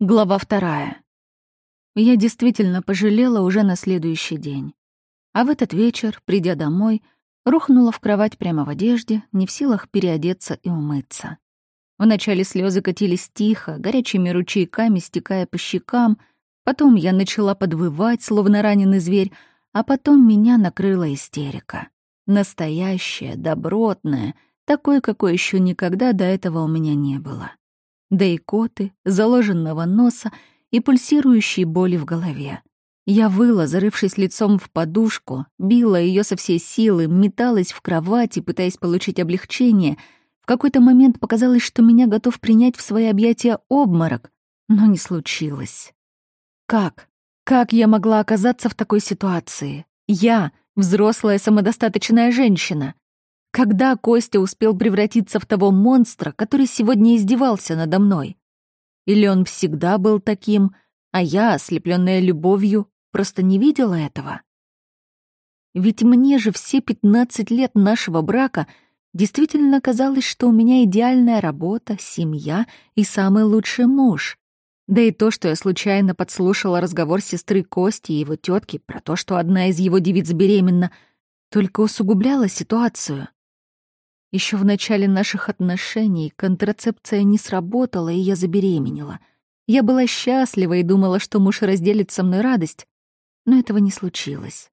Глава вторая. Я действительно пожалела уже на следующий день. А в этот вечер, придя домой, рухнула в кровать прямо в одежде, не в силах переодеться и умыться. Вначале слезы катились тихо, горячими ручейками стекая по щекам, потом я начала подвывать, словно раненый зверь, а потом меня накрыла истерика. Настоящая, добротная, такой, какой еще никогда до этого у меня не было да и коты, заложенного носа и пульсирующей боли в голове. Я выла, зарывшись лицом в подушку, била ее со всей силы, металась в кровати, пытаясь получить облегчение. В какой-то момент показалось, что меня готов принять в свои объятия обморок, но не случилось. Как? Как я могла оказаться в такой ситуации? Я, взрослая самодостаточная женщина. Когда Костя успел превратиться в того монстра, который сегодня издевался надо мной? Или он всегда был таким, а я, ослепленная любовью, просто не видела этого? Ведь мне же все 15 лет нашего брака действительно казалось, что у меня идеальная работа, семья и самый лучший муж. Да и то, что я случайно подслушала разговор сестры Кости и его тетки про то, что одна из его девиц беременна, только усугубляло ситуацию. Еще в начале наших отношений контрацепция не сработала, и я забеременела. Я была счастлива и думала, что муж разделит со мной радость, но этого не случилось.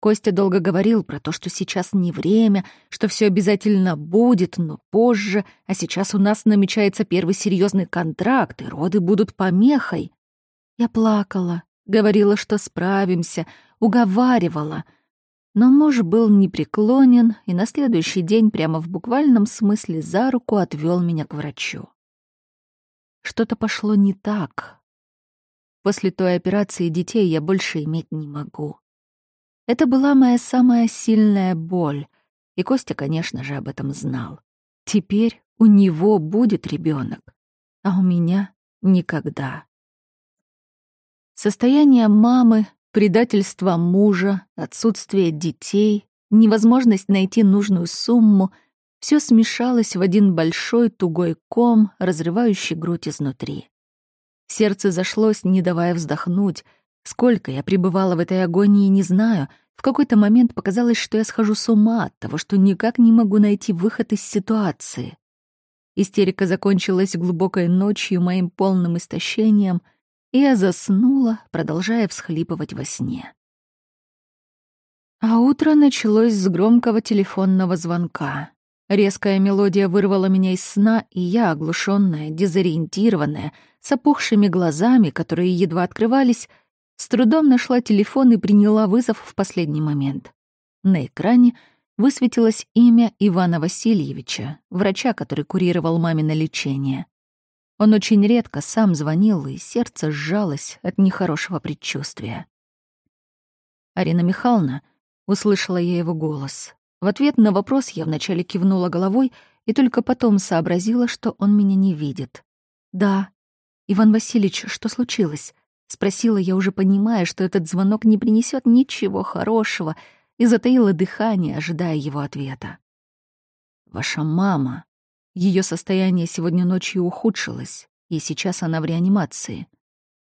Костя долго говорил про то, что сейчас не время, что все обязательно будет, но позже, а сейчас у нас намечается первый серьезный контракт, и роды будут помехой. Я плакала, говорила, что справимся, уговаривала — но муж был непреклонен и на следующий день прямо в буквальном смысле за руку отвел меня к врачу. Что-то пошло не так. После той операции детей я больше иметь не могу. Это была моя самая сильная боль, и Костя, конечно же, об этом знал. Теперь у него будет ребенок, а у меня никогда. Состояние мамы Предательство мужа, отсутствие детей, невозможность найти нужную сумму — все смешалось в один большой тугой ком, разрывающий грудь изнутри. Сердце зашлось, не давая вздохнуть. Сколько я пребывала в этой агонии, не знаю. В какой-то момент показалось, что я схожу с ума от того, что никак не могу найти выход из ситуации. Истерика закончилась глубокой ночью моим полным истощением — я заснула, продолжая всхлипывать во сне. А утро началось с громкого телефонного звонка. Резкая мелодия вырвала меня из сна, и я, оглушенная, дезориентированная, с опухшими глазами, которые едва открывались, с трудом нашла телефон и приняла вызов в последний момент. На экране высветилось имя Ивана Васильевича, врача, который курировал мамино лечение. Он очень редко сам звонил, и сердце сжалось от нехорошего предчувствия. «Арина Михайловна», — услышала я его голос. В ответ на вопрос я вначале кивнула головой и только потом сообразила, что он меня не видит. «Да». «Иван Васильевич, что случилось?» — спросила я, уже понимая, что этот звонок не принесет ничего хорошего, и затаила дыхание, ожидая его ответа. «Ваша мама», ее состояние сегодня ночью ухудшилось, и сейчас она в реанимации.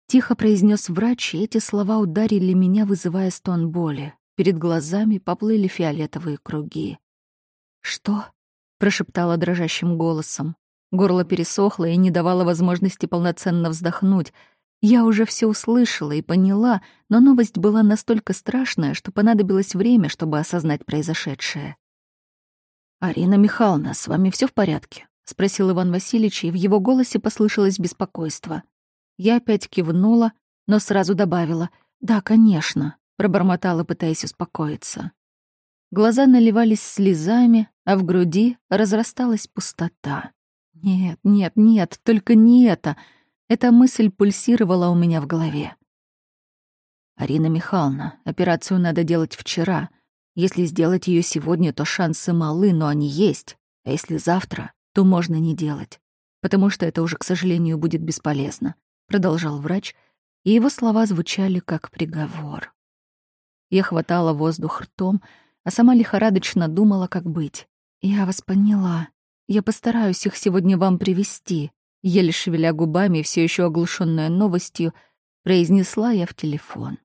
Тихо произнес врач, и эти слова ударили меня, вызывая стон боли. Перед глазами поплыли фиолетовые круги. «Что?» — прошептала дрожащим голосом. Горло пересохло и не давало возможности полноценно вздохнуть. Я уже все услышала и поняла, но новость была настолько страшная, что понадобилось время, чтобы осознать произошедшее. «Арина Михайловна, с вами все в порядке?» — спросил Иван Васильевич, и в его голосе послышалось беспокойство. Я опять кивнула, но сразу добавила «Да, конечно», — пробормотала, пытаясь успокоиться. Глаза наливались слезами, а в груди разрасталась пустота. «Нет, нет, нет, только не это!» Эта мысль пульсировала у меня в голове. «Арина Михайловна, операцию надо делать вчера. Если сделать ее сегодня, то шансы малы, но они есть. А если завтра, то можно не делать. Потому что это уже, к сожалению, будет бесполезно. Продолжал врач, и его слова звучали как приговор. Я хватала воздух ртом, а сама лихорадочно думала, как быть. «Я вас поняла. Я постараюсь их сегодня вам привести. Еле шевеля губами, все еще оглушенная новостью, произнесла я в телефон.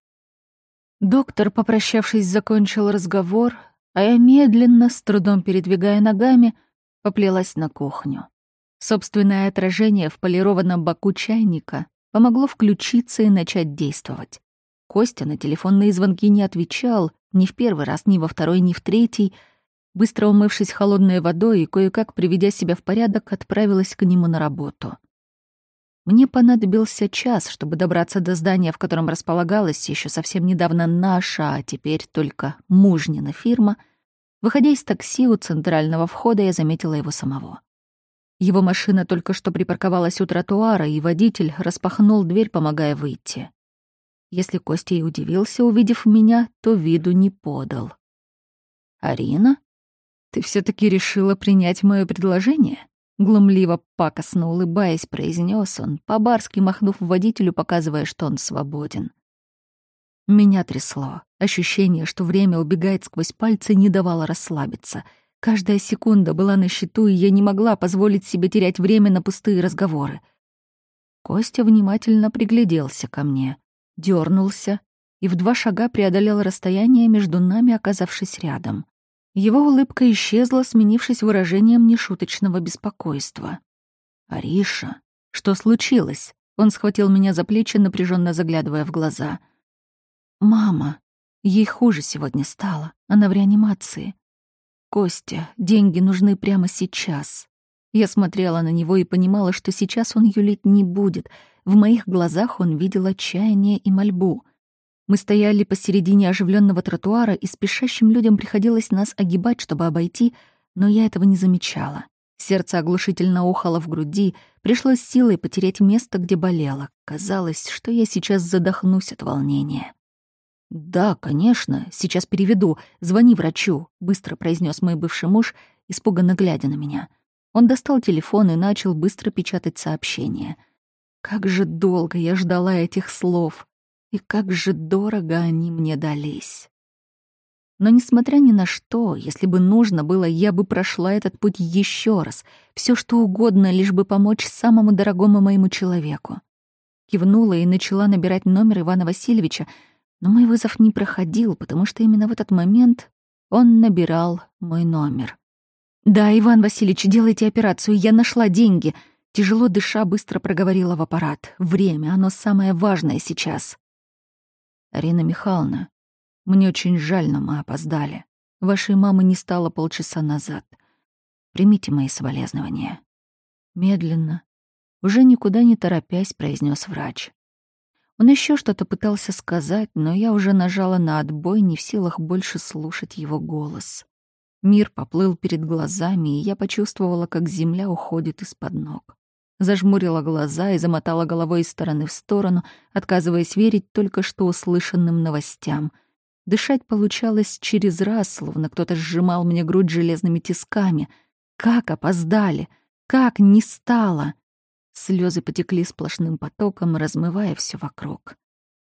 Доктор, попрощавшись, закончил разговор, а я медленно, с трудом передвигая ногами, поплелась на кухню. Собственное отражение в полированном боку чайника помогло включиться и начать действовать. Костя на телефонные звонки не отвечал, ни в первый раз, ни во второй, ни в третий. Быстро умывшись холодной водой и кое-как приведя себя в порядок, отправилась к нему на работу. Мне понадобился час, чтобы добраться до здания, в котором располагалась еще совсем недавно наша, а теперь только мужнина фирма. Выходя из такси у центрального входа, я заметила его самого. Его машина только что припарковалась у тротуара, и водитель распахнул дверь, помогая выйти. Если Костя и удивился, увидев меня, то виду не подал. «Арина, ты все таки решила принять мое предложение?» Глумливо пакостно улыбаясь, произнес он, по-барски махнув водителю, показывая, что он свободен. Меня трясло. Ощущение, что время убегает сквозь пальцы, не давало расслабиться. Каждая секунда была на счету, и я не могла позволить себе терять время на пустые разговоры. Костя внимательно пригляделся ко мне, дернулся и в два шага преодолел расстояние между нами, оказавшись рядом. Его улыбка исчезла, сменившись выражением нешуточного беспокойства. «Ариша, что случилось?» Он схватил меня за плечи, напряженно заглядывая в глаза. «Мама, ей хуже сегодня стало. Она в реанимации. Костя, деньги нужны прямо сейчас». Я смотрела на него и понимала, что сейчас он юлить не будет. В моих глазах он видел отчаяние и мольбу — мы стояли посередине оживленного тротуара, и спешащим людям приходилось нас огибать, чтобы обойти, но я этого не замечала. Сердце оглушительно ухало в груди, пришлось силой потерять место, где болело. Казалось, что я сейчас задохнусь от волнения. «Да, конечно, сейчас переведу. Звони врачу», — быстро произнес мой бывший муж, испуганно глядя на меня. Он достал телефон и начал быстро печатать сообщение. Как же долго я ждала этих слов. И как же дорого они мне дались. Но несмотря ни на что, если бы нужно было, я бы прошла этот путь еще раз, все что угодно, лишь бы помочь самому дорогому моему человеку. Кивнула и начала набирать номер Ивана Васильевича, но мой вызов не проходил, потому что именно в этот момент он набирал мой номер. «Да, Иван Васильевич, делайте операцию, я нашла деньги», Тяжело дыша, быстро проговорила в аппарат. «Время, оно самое важное сейчас». «Арина Михайловна, мне очень жаль, но мы опоздали. Вашей мамы не стало полчаса назад. Примите мои соболезнования». Медленно, уже никуда не торопясь, произнес врач. Он еще что-то пытался сказать, но я уже нажала на отбой, не в силах больше слушать его голос. Мир поплыл перед глазами, и я почувствовала, как земля уходит из-под ног зажмурила глаза и замотала головой из стороны в сторону, отказываясь верить только что услышанным новостям. Дышать получалось через раз, словно кто-то сжимал мне грудь железными тисками. Как опоздали! Как не стало! Слезы потекли сплошным потоком, размывая все вокруг.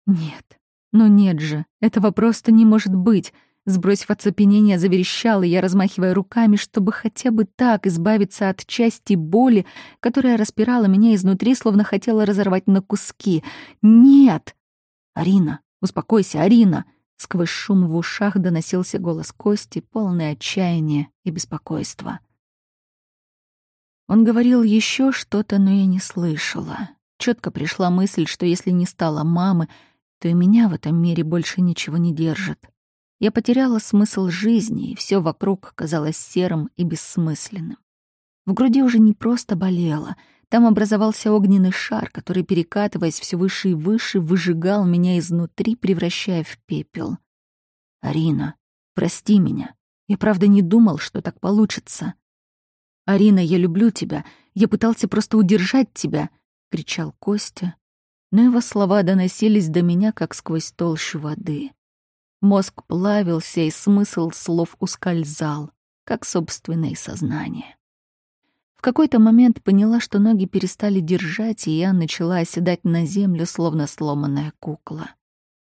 Нет, ну нет же, этого просто не может быть. Сбросив оцепенение, заверещал, и я, размахивая руками, чтобы хотя бы так избавиться от части боли, которая распирала меня изнутри, словно хотела разорвать на куски. «Нет!» «Арина, успокойся, Арина!» Сквозь шум в ушах доносился голос Кости, полный отчаяния и беспокойства. Он говорил еще что-то, но я не слышала. Четко пришла мысль, что если не стало мамы, то и меня в этом мире больше ничего не держит. Я потеряла смысл жизни, и все вокруг казалось серым и бессмысленным. В груди уже не просто болело, там образовался огненный шар, который, перекатываясь все выше и выше, выжигал меня изнутри, превращая в пепел. «Арина, прости меня. Я правда не думал, что так получится». «Арина, я люблю тебя. Я пытался просто удержать тебя», — кричал Костя. Но его слова доносились до меня, как сквозь толщу воды. Мозг плавился, и смысл слов ускользал, как собственное сознание. В какой-то момент поняла, что ноги перестали держать, и я начала оседать на землю, словно сломанная кукла.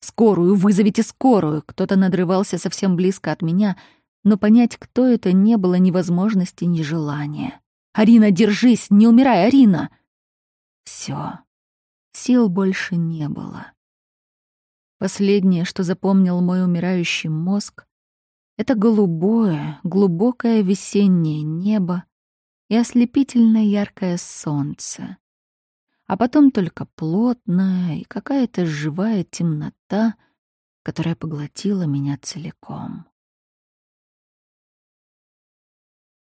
«Скорую! Вызовите скорую!» Кто-то надрывался совсем близко от меня, но понять, кто это, не было ни возможности, ни желания. «Арина, держись! Не умирай, Арина!» Все. Сил больше не было. Последнее, что запомнил мой умирающий мозг, это голубое, глубокое весеннее небо и ослепительно яркое солнце. А потом только плотная и какая-то живая темнота, которая поглотила меня целиком.